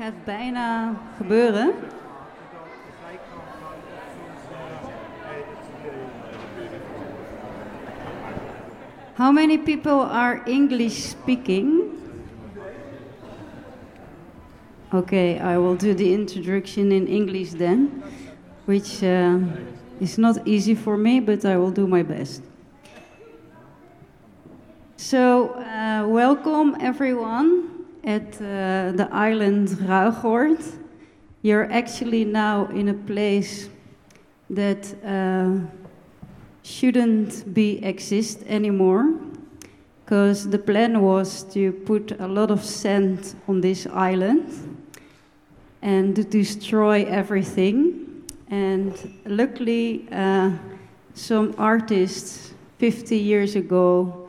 gaat bijna gebeuren. How many people are English speaking? Okay, I will do the introduction in English then, which uh, is not easy for me, but I will do my best. So, uh, welcome everyone at uh, the island Ruigoord. You're actually now in a place that uh, shouldn't be exist anymore because the plan was to put a lot of sand on this island and to destroy everything and luckily uh, some artists 50 years ago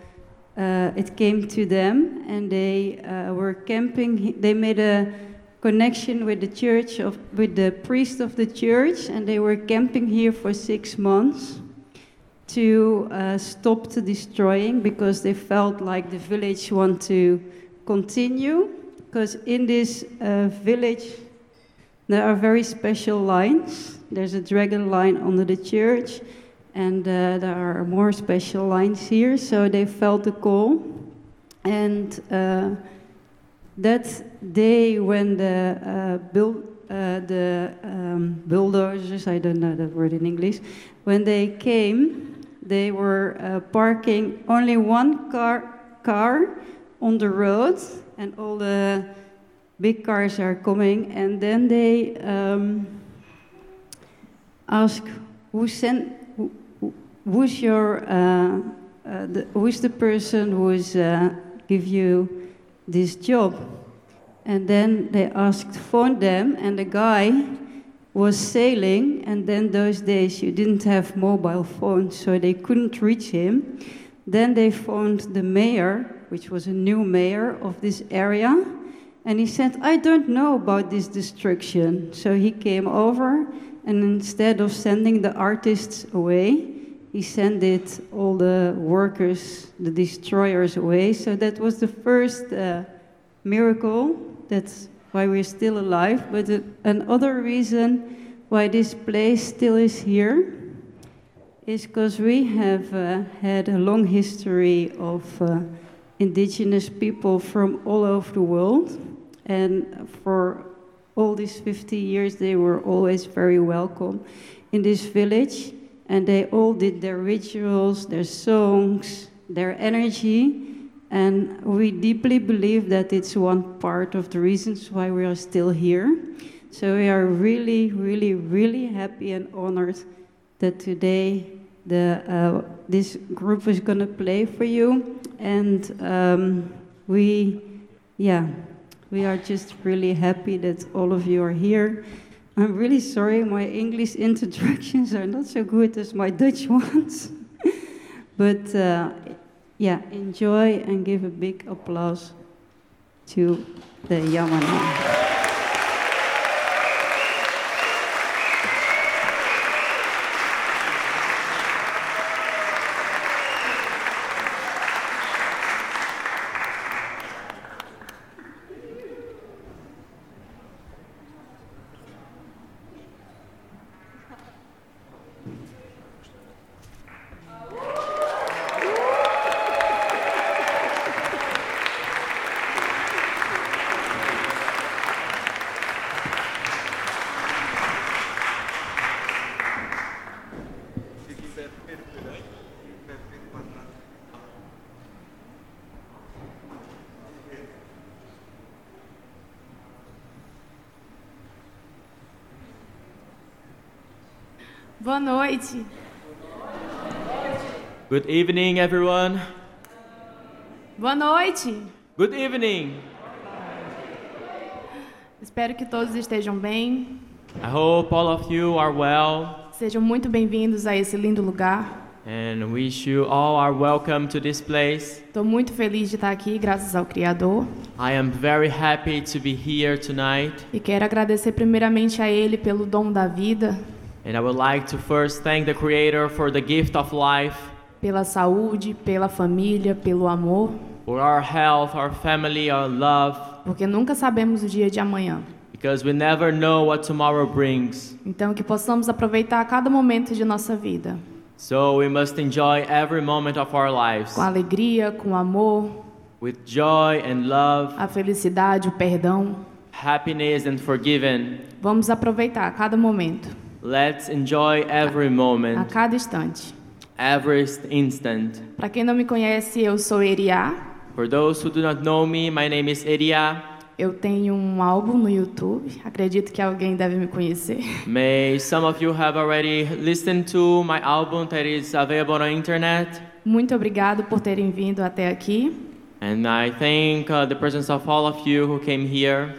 uh, it came to them and they uh, were camping. They made a connection with the church of with the priest of the church and they were camping here for six months to uh, stop the destroying because they felt like the village want to continue. Because in this uh, village there are very special lines. There's a dragon line under the church and uh, there are more special lines here so they felt the call and uh, that day when the uh, build, uh, the um, bulldozers I don't know that word in English when they came they were uh, parking only one car, car on the road, and all the big cars are coming. And then they um, ask, who sent, who, who's your, uh, uh, the, the person who's uh, give you this job? And then they asked, phone them, and the guy was sailing, and then those days you didn't have mobile phones, so they couldn't reach him. Then they phoned the mayor, which was a new mayor of this area, and he said, I don't know about this destruction. So he came over, and instead of sending the artists away, he sent it all the workers, the destroyers away. So that was the first uh, miracle. That's why we're still alive. But uh, another reason why this place still is here is because we have uh, had a long history of uh, indigenous people from all over the world. And for all these 50 years, they were always very welcome in this village. And they all did their rituals, their songs, their energy. And we deeply believe that it's one part of the reasons why we are still here. So we are really, really, really happy and honored that today the, uh, this group is going to play for you. And um, we, yeah, we are just really happy that all of you are here. I'm really sorry, my English introductions are not so good as my Dutch ones. but uh, yeah, enjoy and give a big applause to the Yamana. Good evening, everyone. Boa noite. Good evening. Espero que todos estejam bem. I hope all of you are well Sejam muito bem-vindos a esse lindo lugar. and wish you all are welcome to this place. Estou muito feliz de estar aqui, graças ao Criador. I am very happy to be here tonight, E quero agradecer primeiramente a Ele pelo dom da vida, and I would like to first thank the Creator for the gift of life, pela saúde, pela família, pelo amor, for our health, our family, our love, porque nunca sabemos o dia de amanhã. because we never know what tomorrow brings. Então, que possamos aproveitar cada momento de nossa vida So we must enjoy every moment of our lives com alegria, com amor, with joy and love, a felicidade, o perdão. happiness and forgiven. Vamos aproveitar cada momento, Let's enjoy every a moment, cada instante. Every instant. Para quem não me conhece, eu sou Eriá. For those who do not know me, my name is Iria. Eu tenho um álbum no YouTube. Acredito que alguém deve me conhecer. May some of you have already listened to my album that is available on internet. Muito obrigado por terem vindo até aqui. And I thank uh, the presence of all of you who came here.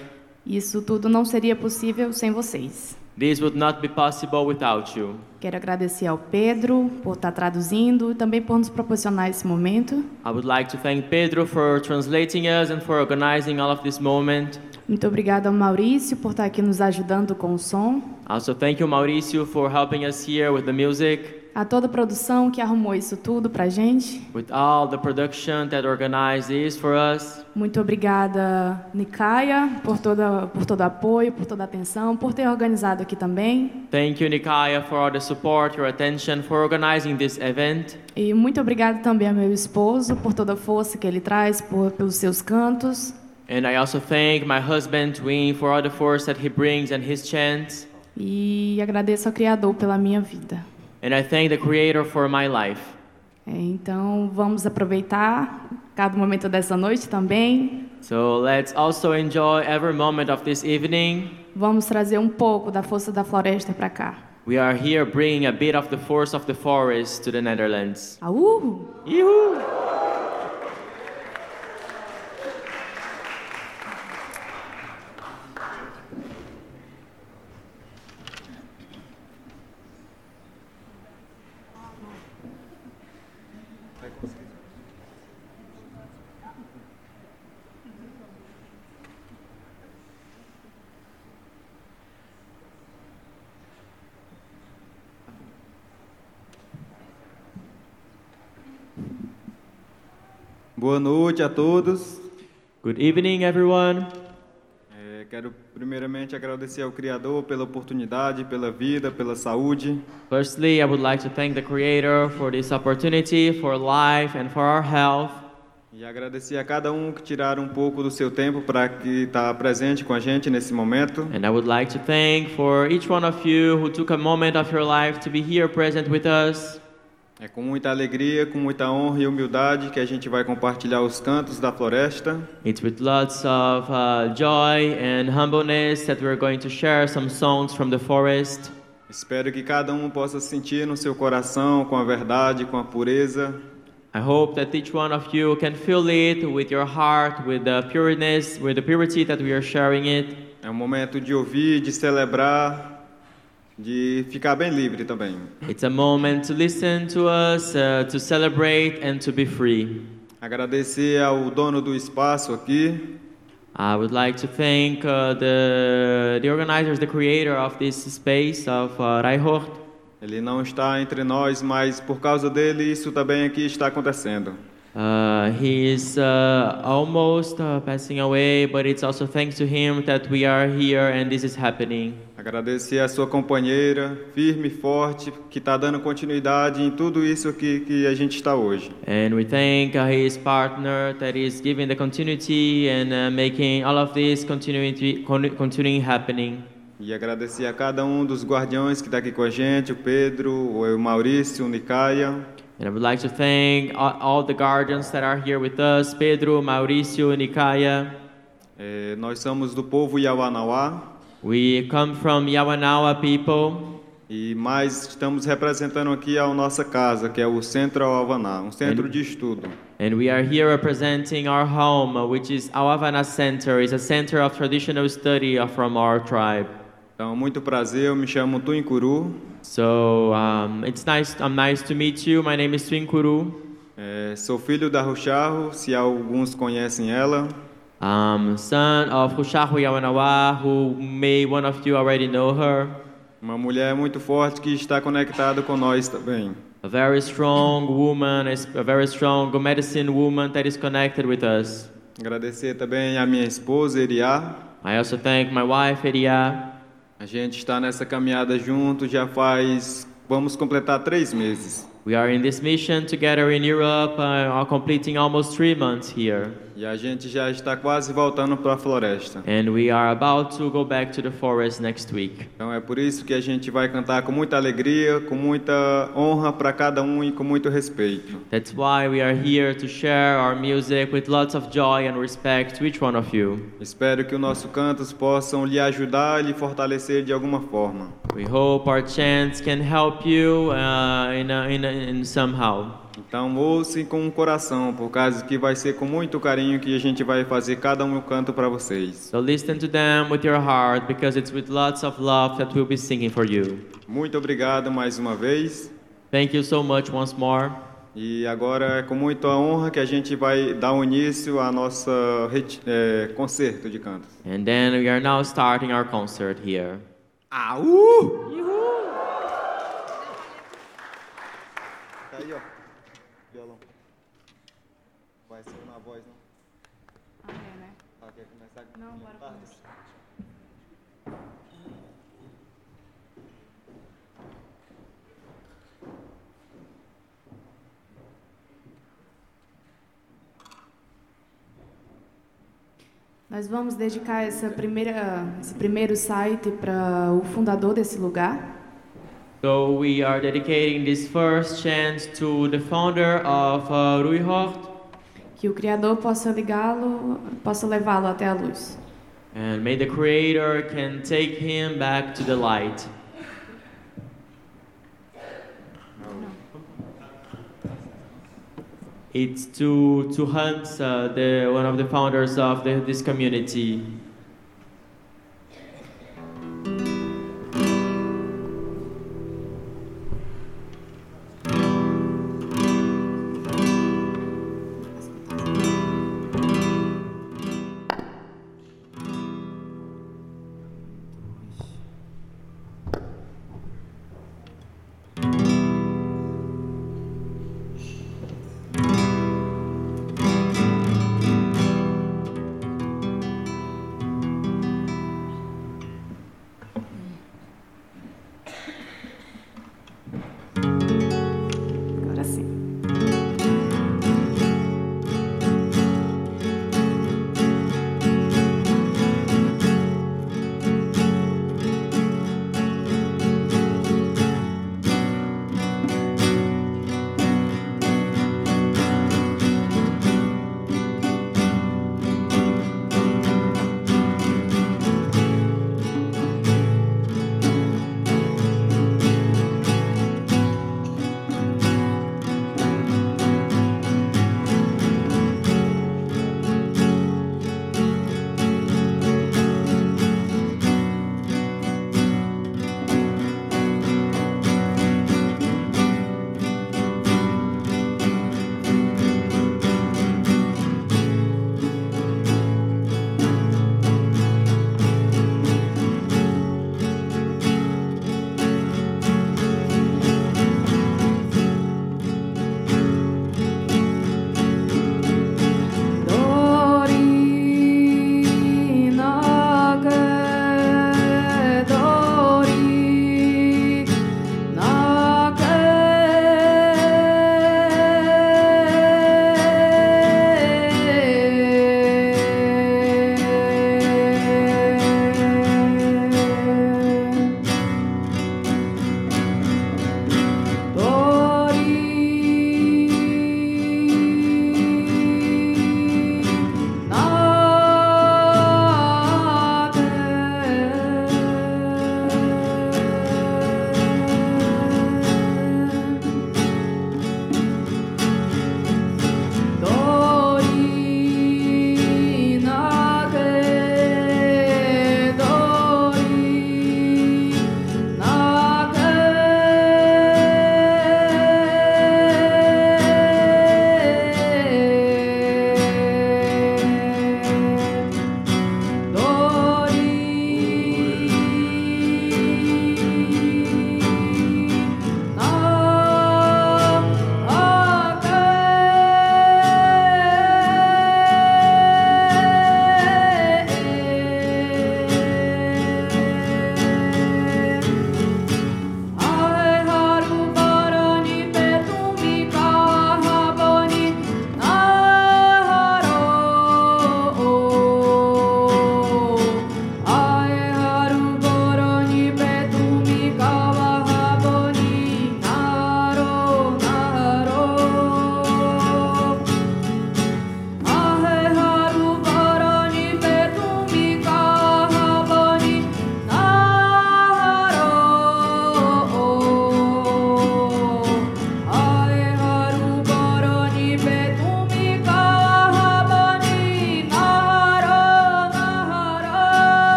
Isso tudo não seria possível sem vocês. This would not be possible without you. Quero agradecer ao Pedro por estar traduzindo e também por nos proporcionar esse momento. I would like to thank Pedro for translating us and for organizing all of this moment. Muito obrigada ao Maurício por estar aqui nos ajudando com o som. Also, thank you, Mauricio, for helping us here with the music, A toda a produção que arrumou isso tudo pra gente. with all the production that organized this for us. Muito obrigada, Nikaya, por, toda, por todo o apoio, por toda a atenção, por ter organizado aqui também. Thank you, Nikaya, for all the support, your attention, for organizing this event. E muito obrigada também ao meu esposo por toda a força que ele traz, por, pelos seus cantos. And I also thank my husband, Wayne, for all the force that he brings and his chants. E agradeço ao Criador pela minha vida. And I thank the Creator for my life. Então vamos aproveitar cada momento dessa noite também. So let's also enjoy every moment of this evening. Vamos trazer um pouco da força da floresta para cá. We are here bringing a bit of the force of the forest to the Netherlands. Aú! Yoo-hoo! Boa noite a todos. Good evening, everyone. É, quero primeiramente agradecer ao Criador pela oportunidade, pela vida, pela saúde. Firstly, I would like to thank the Creator for this opportunity, for life, and for our health. E agradecer a cada um que tiraram um pouco do seu tempo para que estar presente com a gente nesse momento. And I would like to thank for each one of you who took a moment of your life to be here present with us. É com muita alegria, com muita honra e humildade que a gente vai compartilhar os cantos da floresta. It's with lots of uh, joy and humbleness that we're going to share some songs from the forest. Espero que cada um possa sentir no seu coração com a verdade, com a pureza, I hope that each one of you can feel it with your heart, with the pureness, with the purity that we are sharing it. É um momento de ouvir, de celebrar, de ficar bem livre também. It's a moment to listen to us, uh, to celebrate, and to be free. Agradecer ao dono do espaço aqui, I would like to thank uh, the, the organizers, the creator of this space, of uh. Ele não está entre nós, mas por causa dele isso também aqui está acontecendo. Uh, he is uh, almost uh, passing away, but it's also thanks to him that we are here and this is happening. Agradecer a sua companheira, firme e forte, que está dando continuidade em tudo isso aqui que a gente está hoje. And we thank uh, his partner that is giving the continuity and uh, making all of this continuity, con- continuing happening. E agradecer a cada um dos guardiões que está aqui com a gente, o Pedro, o Maurício, o Nicaia, And I would like to thank all, all the guardians that are here with us Pedro, Mauricio, Nikaya. É, nós somos do povo Yawanawá We come from Yawanawa people, e mais estamos representando aqui a nossa casa, que é o Centro Avaná, um centro de estudo. and we are here representing our home, which is Awavana Center. It's a center of traditional study from our tribe. Então, muito prazer, eu me chamo Tuincuru, So um, it's nice. I'm nice to meet you. My name is Twinkuru. é, sou filho da Rucharro, se alguns conhecem ela. Um, son of Hushahu Yawanawa, who may one of you already know her. Uma mulher muito forte que está conectada com nós também. A very strong woman, a very strong medicine woman that is connected with us. Agradecer também a minha esposa, Eriá, I also thank my wife, Eria. A gente está nessa caminhada junto já faz. Vamos completar três meses. We are in this mission together in Europe, uh, completing almost three months here. E a gente já está quase voltando para a floresta. And we are about to go back to the forest next week. Então é por isso que a gente vai cantar com muita alegria, com muita honra para cada um e com muito respeito. That's why we are here to share our music with lots of joy and respect to each one of you. Espero que os nossos cantos possam lhe ajudar e lhe fortalecer de alguma forma. We hope our chants can help you uh, in, a, in, a, in somehow. Então ouçam com o coração, por causa que vai ser com muito carinho que a gente vai fazer cada um canto para vocês. So listen to them with your heart because it's with lots of love that we'll be singing for you. Muito obrigado mais uma vez. Thank you so much once more. E agora é com muita honra que a gente vai dar início ao nosso é, concerto de cantos. And then we are now starting our concert here. Ah, uh! Tá aí, ó. Violão. Vai ser na voz, não? Ah, é, né? Ah, quer começar? Não, bora. Nós vamos dedicar essa primeira, esse primeiro site para o fundador desse lugar, So we are dedicating this first chant to the founder of uh, Ruihort, que o Criador possa ligá-lo, possa levá-lo até a luz. and may the Creator can take him back to the light. It's to to Hans, uh, the one of the founders of the, this community.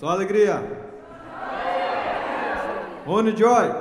Só alegria. Rony Joy.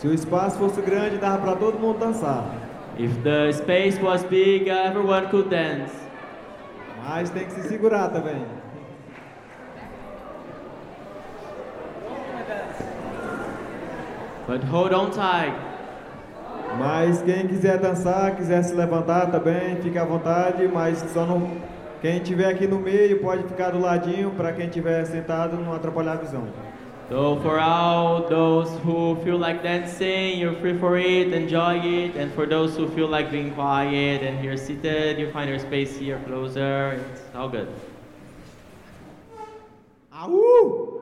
Se o espaço fosse grande, dava para todo mundo dançar. If the space was big, everyone could dance. Mas tem que se segurar também. But hold on tight. Mas quem quiser dançar, quiser se levantar também, fica à vontade, mas só não. Quem estiver aqui no meio pode ficar do ladinho para quem estiver sentado não atrapalhar a visão. So for all those who feel like dancing, you're free for it, enjoy it. And for those who feel like being quiet and here seated, you find your space here closer. It's all good. Au!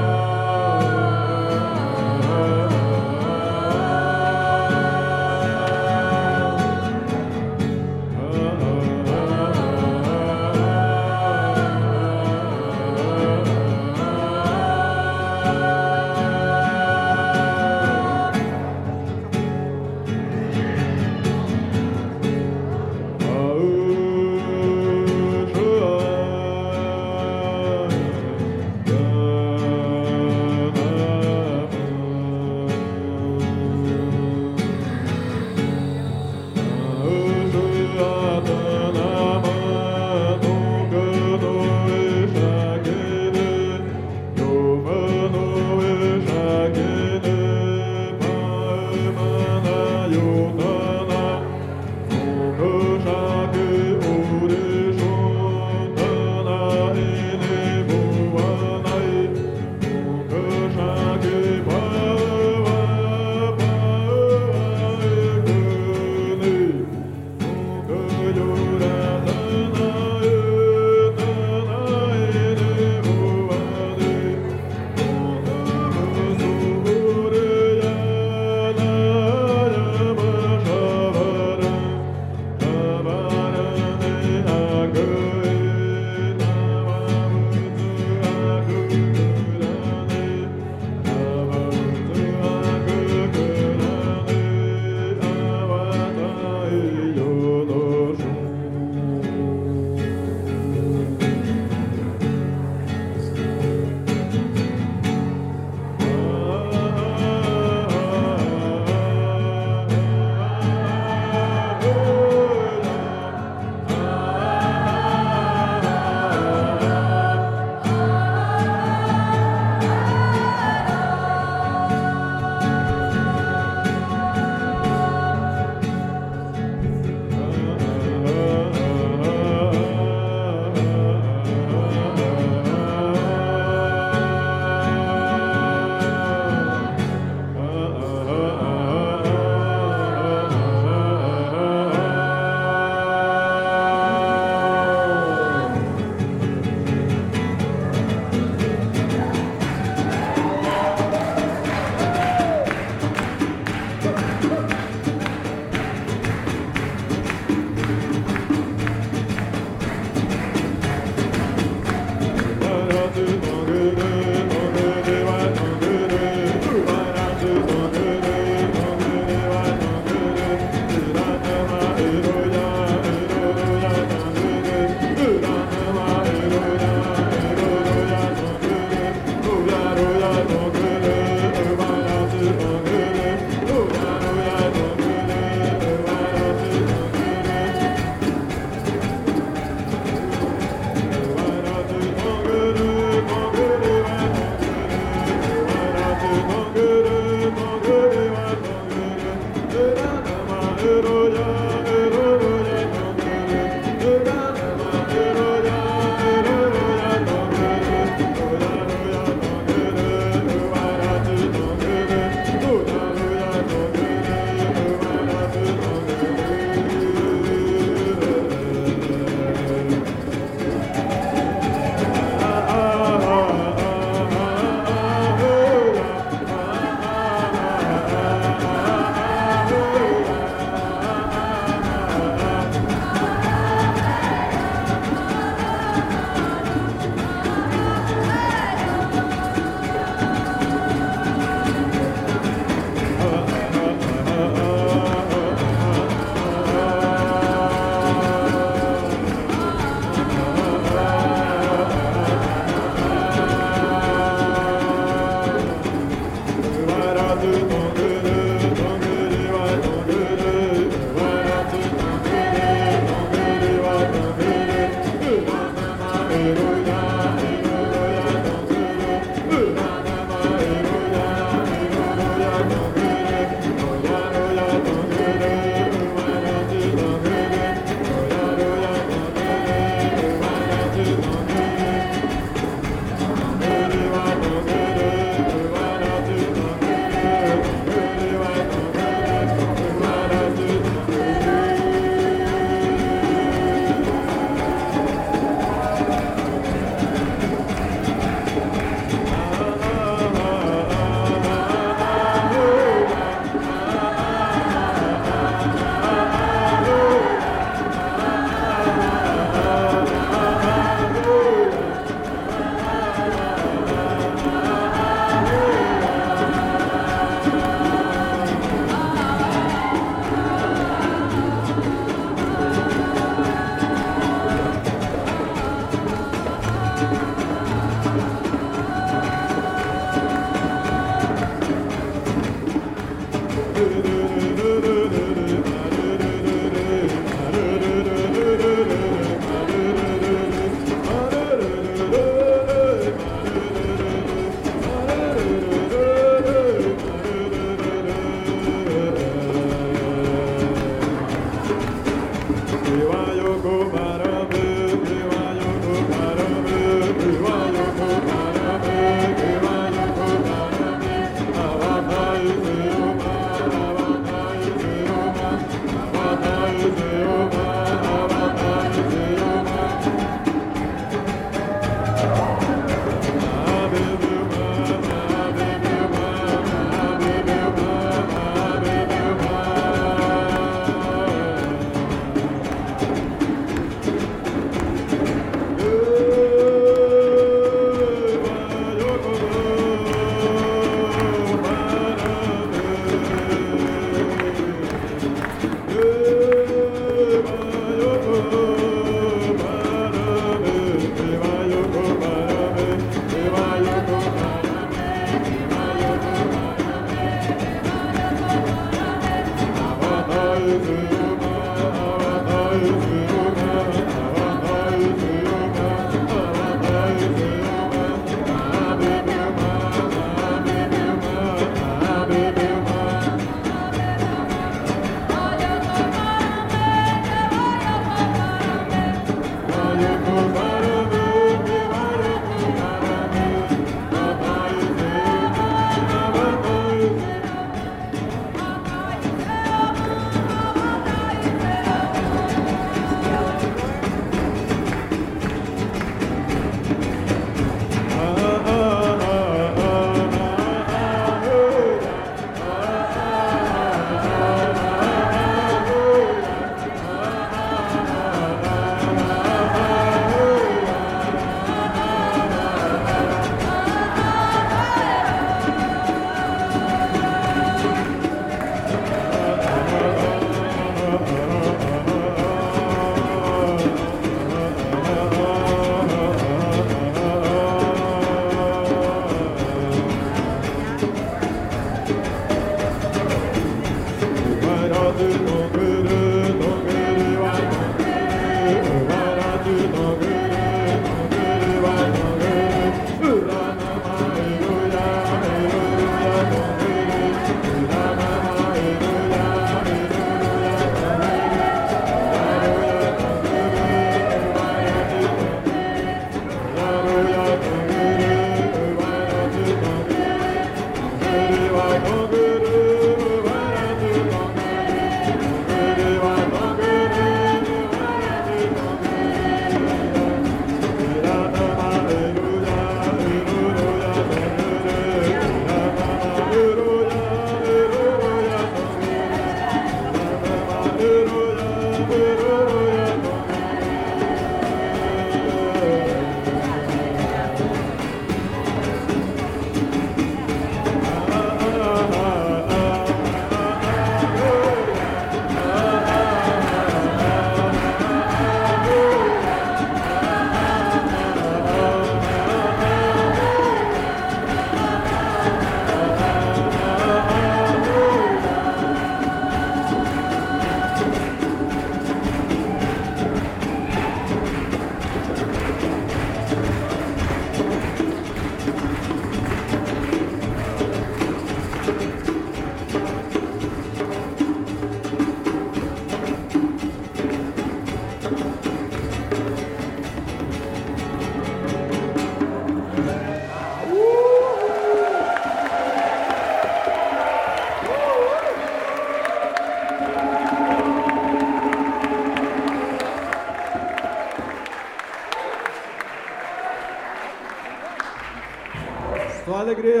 Alegria.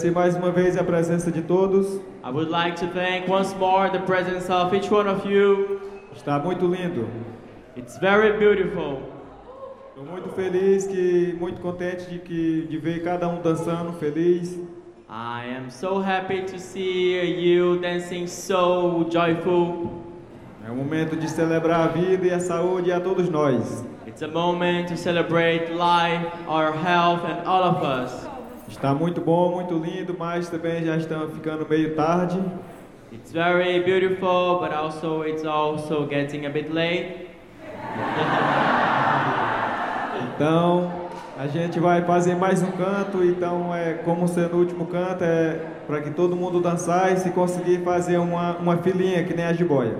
Agradecer mais uma vez a presença de todos. I would like to thank once more the presence of each one of you. Está muito lindo. It's very beautiful. Estou muito feliz, que muito contente de que de ver cada um dançando feliz. I am so happy to see you dancing so joyful. É um momento de celebrar a vida e a saúde a todos nós. It's a moment to celebrate life, our health, and all of us. Está muito bom, muito lindo, mas também já está ficando meio tarde. It's very beautiful, but also it's also getting a bit late. Então, a gente vai fazer mais um canto, então é como sendo o último canto, é para que todo mundo dançar e se conseguir fazer uma, uma filinha que nem a jiboia.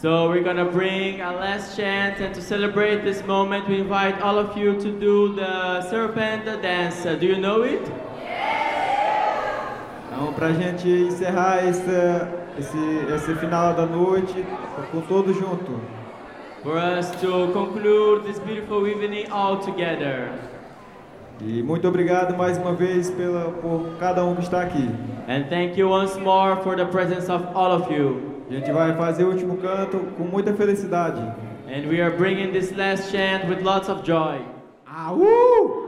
So we're gonna bring a last chant, and to celebrate this moment, we invite all of you to do the serpent dance. Uh, Do you know it? Então, para a gente encerrar esse, esse, esse final da noite, com todos junto. For us to conclude this beautiful evening all together. E muito obrigado mais uma vez pela, por cada um que está aqui. And thank you once more for the presence of all of you. A gente vai fazer o último canto com muita felicidade. And we are bringing this last chant with lots of joy. Aú!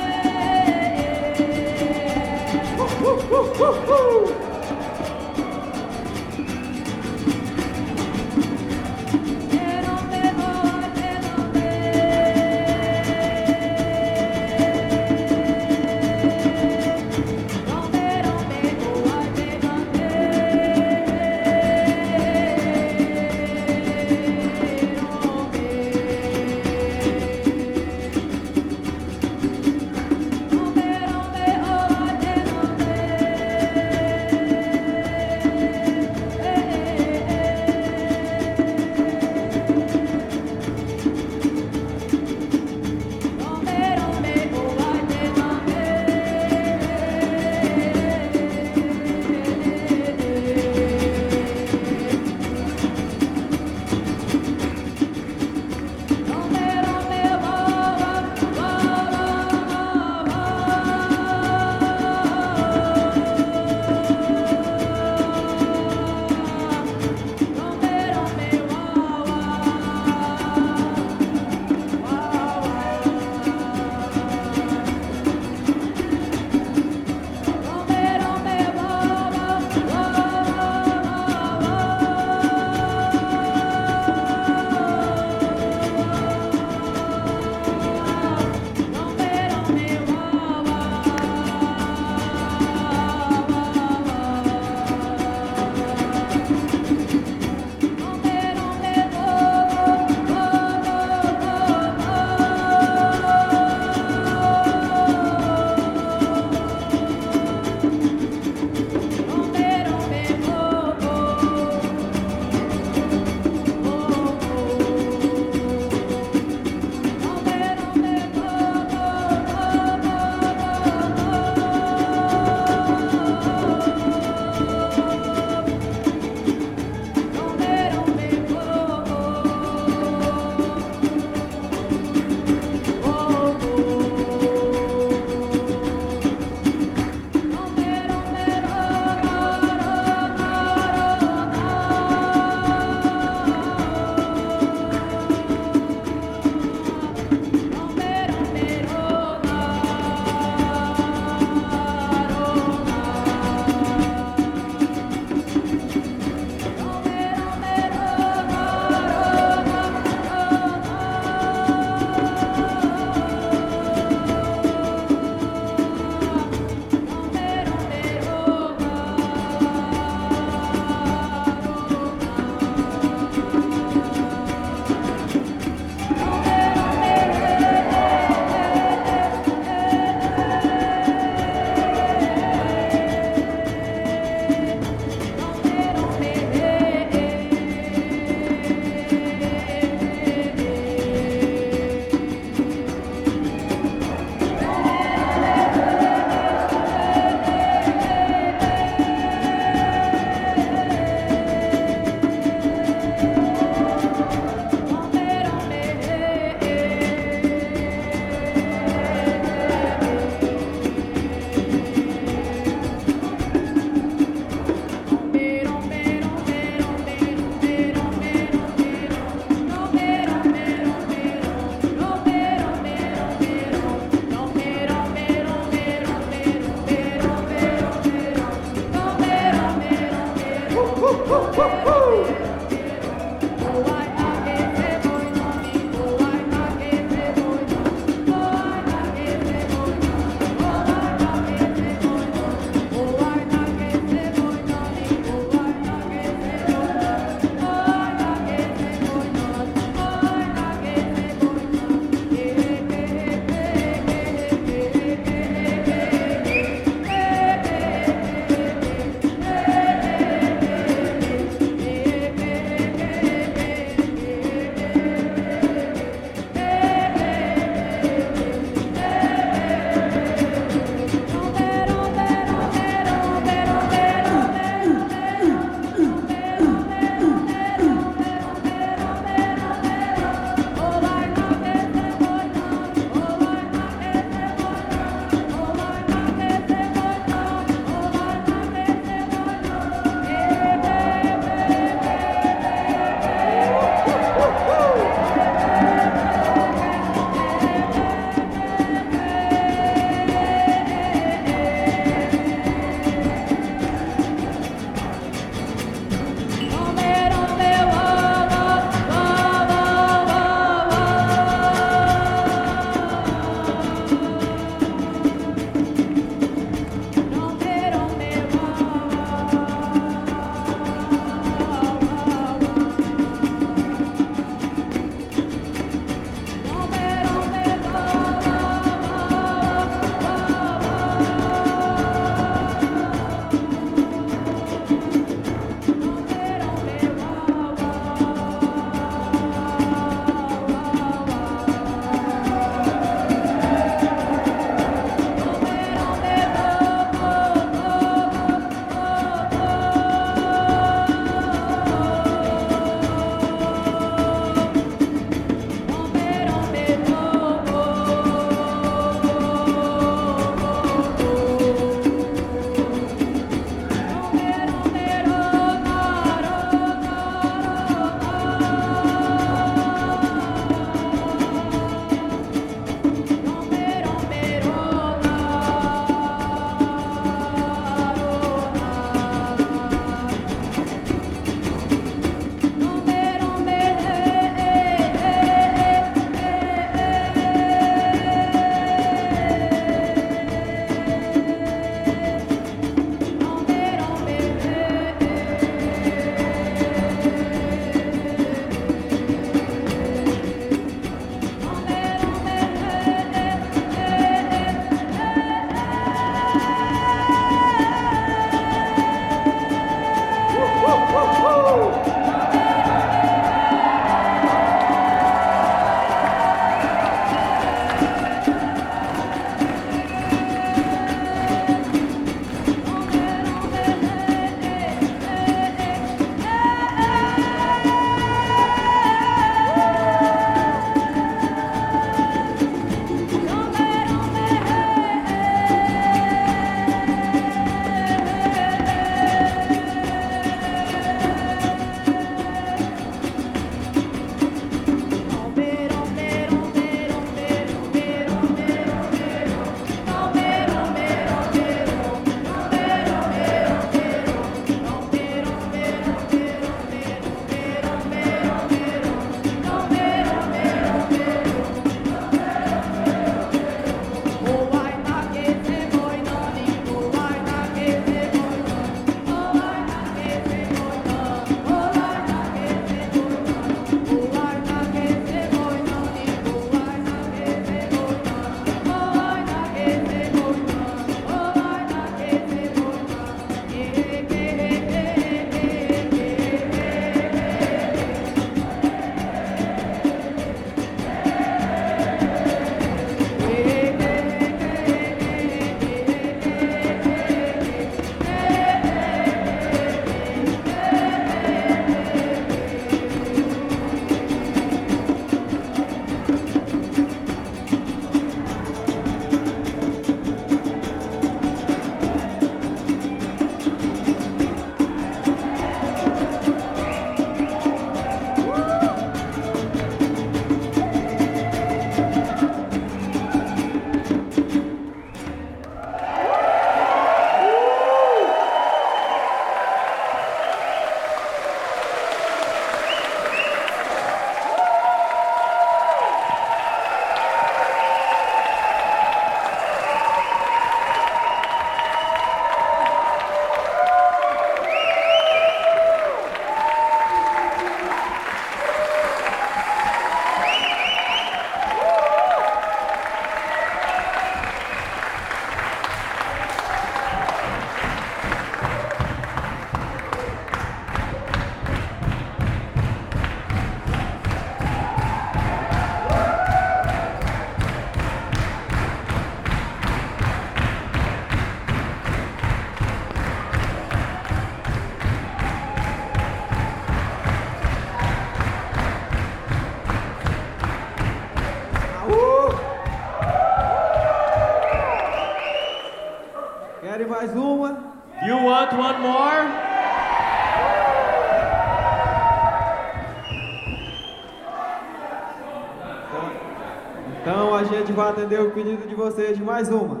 atender o pedido de vocês de mais uma.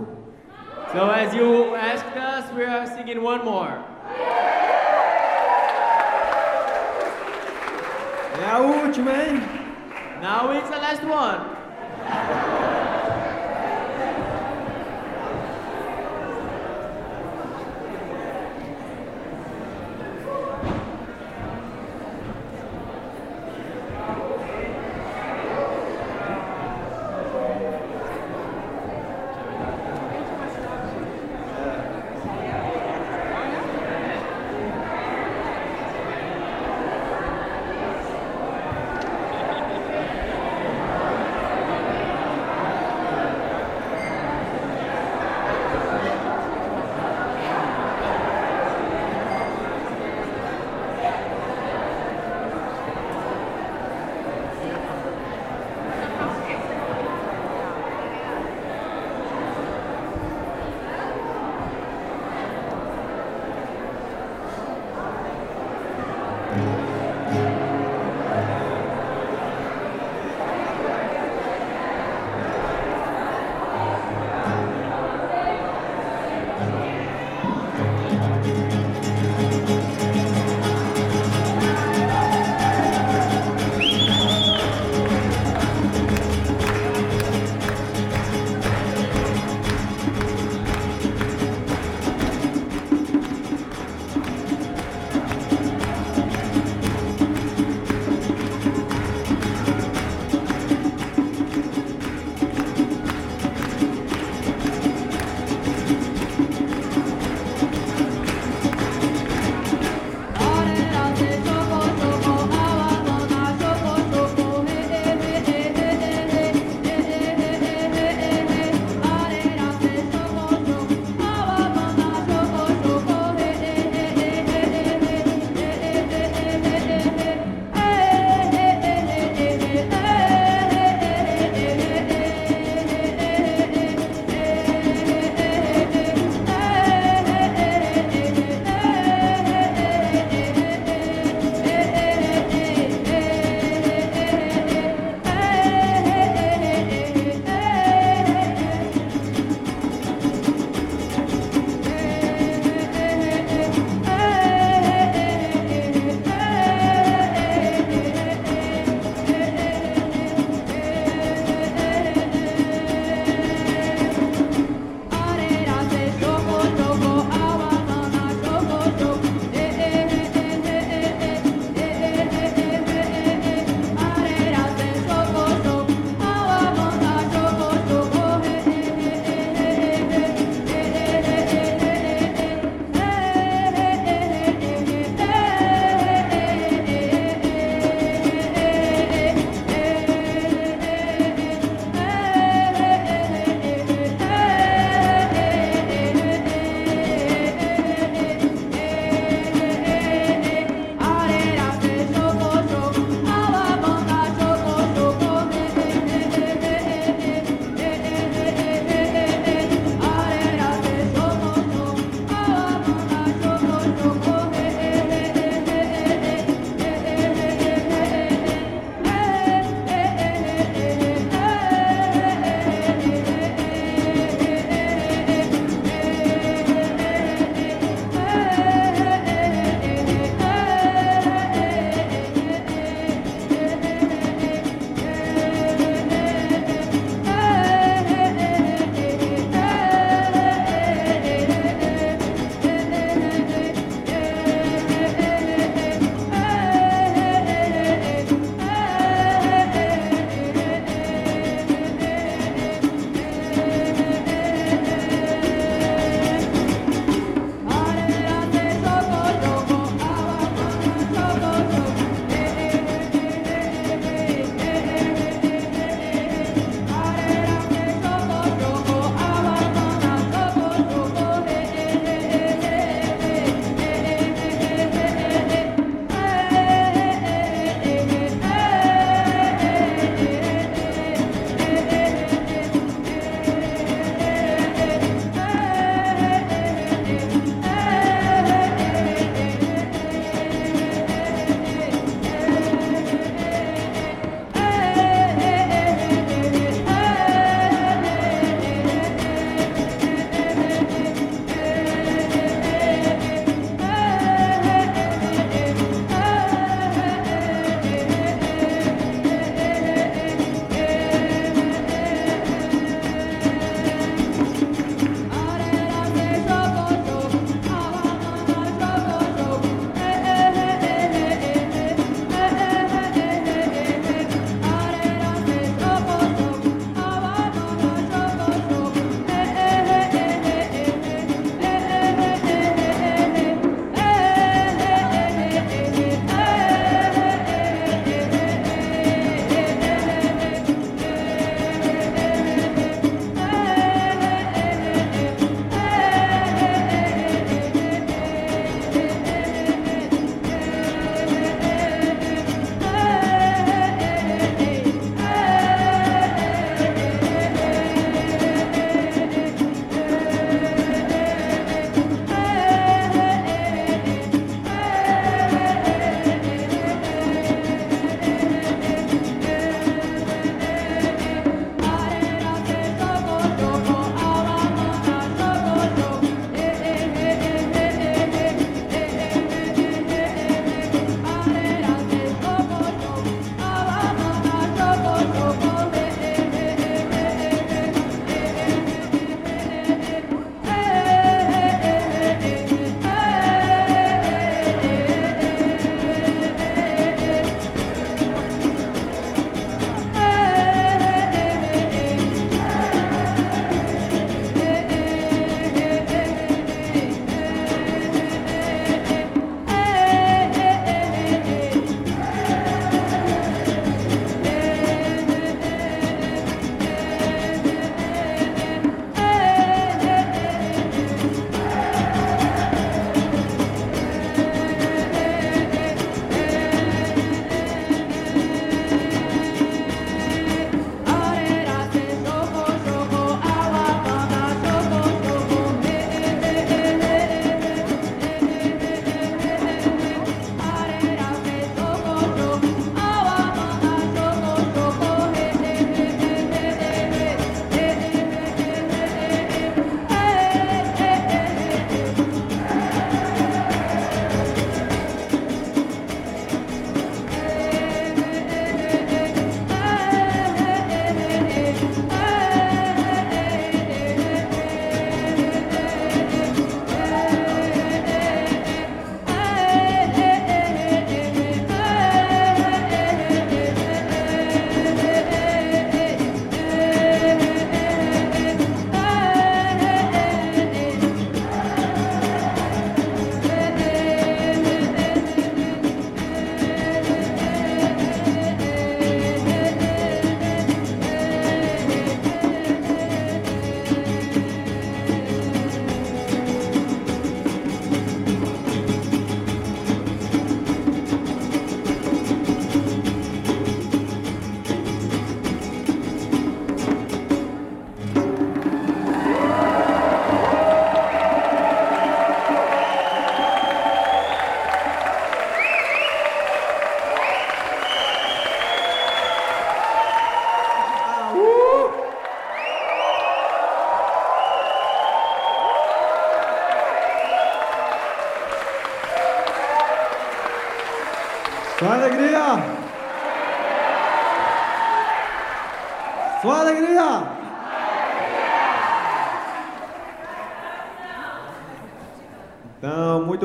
São mais uma.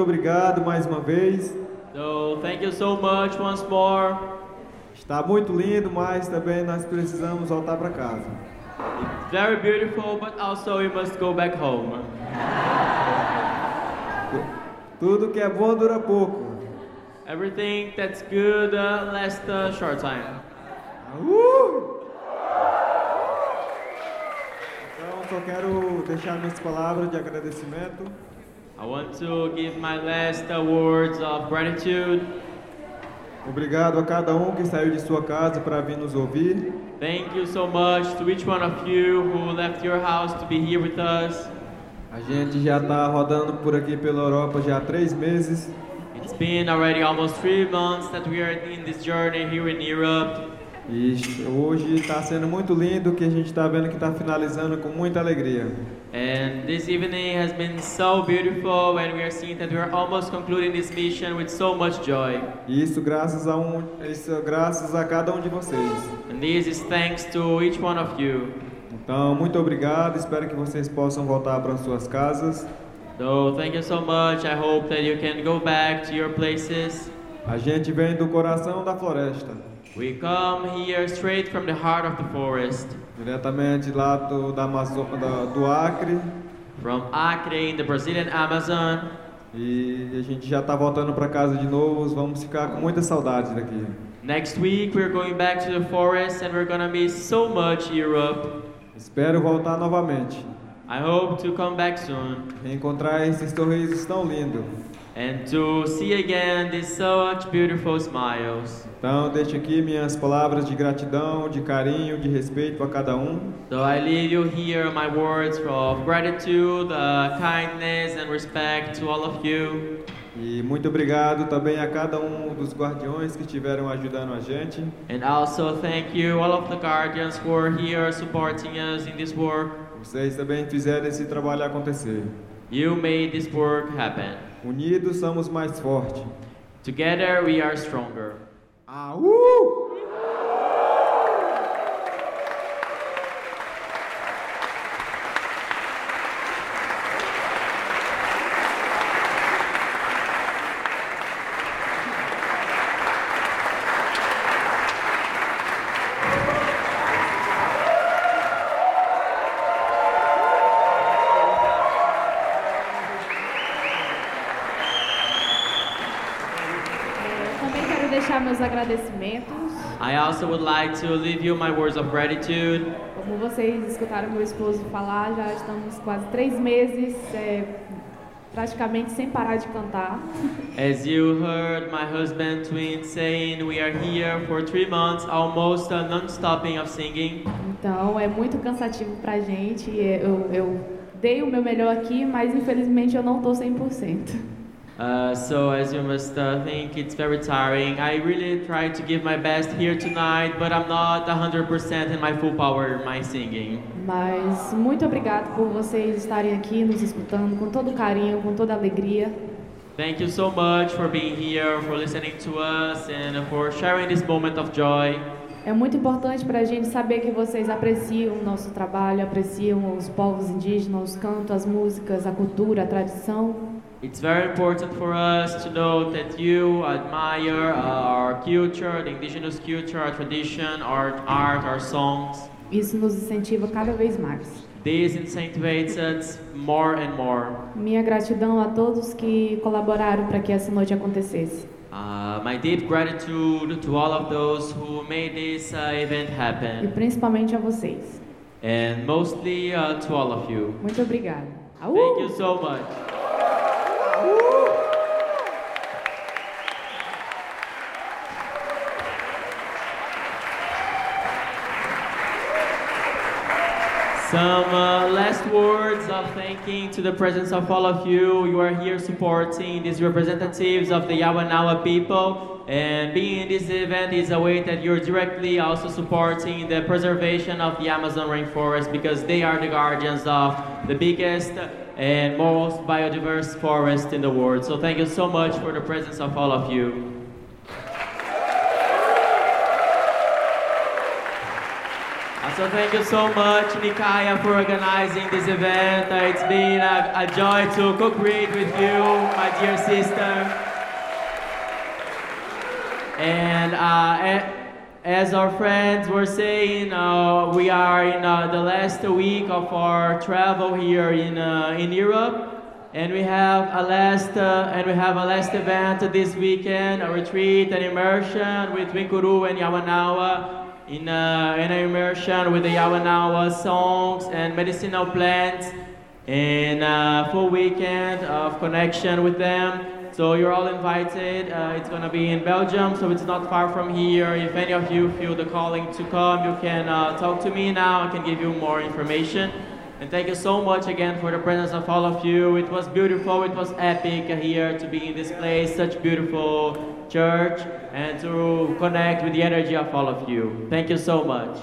Obrigado mais uma vez. So thank you so much once more. Está muito lindo, mas também nós precisamos voltar para casa. It's very beautiful, but also we must go back home. Tudo que é bom dura pouco. Everything that's good uh, lasts a short time. Uh! Então, só quero deixar minhas palavras de agradecimento. I want to give my last words of gratitude. Obrigado a cada um que saiu de sua casa para vir nos ouvir. Thank you so much to each one of you who left your house to be here with us. A gente já está rodando por aqui pela Europa já há três meses. It's been already almost three months that we are in this journey here in Europe. E hoje está sendo muito lindo que a gente está vendo que está finalizando com muita alegria. And this evening has been so beautiful, and we are seeing that we are almost concluding this mission with so much joy. E isso graças a um, isso graças a cada um de vocês. And this is thanks to each one of you. Então, muito obrigado. Espero que vocês possam voltar para suas casas. So thank you so much. I hope that you can go back to your places. A gente vem do coração da floresta, We come here straight from the heart of the forest, diretamente lá do, da Amazo da, do Acre. from Acre in the Brazilian Amazon. E a gente já está voltando para casa de novo. Vamos ficar com muita saudade daqui. Next week we're going back to the forest and we're gonna miss so much Europe. Espero voltar novamente. I hope to come back soon Reencontrar esses sorrisos tão lindos. and to see again these such beautiful smiles. Então, deixo aqui minhas palavras de gratidão, de carinho, de respeito a cada um. So I leave you here my words of gratitude, uh, kindness, and respect to all of you. E muito obrigado também a cada um dos guardiões que estiveram ajudando a gente. And also thank you all of the guardians who are here supporting us in this work. Vocês também fizeram esse trabalho acontecer. You made this work happen. Unidos somos mais fortes. Together we are stronger. Ah, uh! Também quero deixar meus agradecimentos. I also would like to leave you my words of gratitude. Como vocês escutaram meu esposo falar, já estamos quase três meses é, praticamente sem parar de cantar. As you heard my husband twin saying, we are here for three months, almost non-stopping of singing. Então é muito cansativo pra gente. Eu, eu dei o meu melhor aqui, mas infelizmente eu não estou 100%. Uh, so as you must uh, think, it's very tiring. I really tried to give my best here tonight, but I'm not 100% in my full power in my singing. Mas muito obrigado por vocês estarem aqui nos escutando com todo carinho, com toda alegria. Thank you so much for being here, for listening to us, and for sharing this moment of joy. É muito importante para a gente saber que vocês apreciam o nosso trabalho, apreciam os povos indígenas, os cantos, as músicas, a cultura, a tradição. It's very important for us to know that you admire uh, our culture, the indigenous culture, our tradition, our art, our songs. Isso nos incentiva cada vez mais. This incentivates us more and more. Minha gratidão a todos que colaboraram para que essa noite acontecesse. Uh, my deep gratitude to all of those who made this uh, event E happen, principalmente a vocês. and mostly uh, to all of you. Muito obrigada. Thank you so much. Some uh, last words of thanking to the presence of all of you. You are here supporting these representatives of the Yawanawa people. And being in this event is a way that you're directly also supporting the preservation of the Amazon rainforest because they are the guardians of the biggest and most biodiverse forest in the world. So thank you so much for the presence of all of you. So thank you so much, Nikaya, for organizing this event. It's been a, a joy to co-create with you, my dear sister. And uh, as our friends were saying, uh, we are in uh, the last week of our travel here in, uh, in Europe. And we have a last uh, and we have a last event this weekend, a retreat, an immersion with Winkuru and Yawanawa in, uh, an immersion with the Yawanawa songs and medicinal plants and a full weekend of connection with them. So you're all invited. Uh, it's gonna be in Belgium, so it's not far from here. If any of you feel the calling to come, you can uh, talk to me now. I can give you more information. And thank you so much again for the presence of all of you. It was beautiful, it was epic here to be in this place, such beautiful church, and to connect with the energy of all of you. Thank you so much.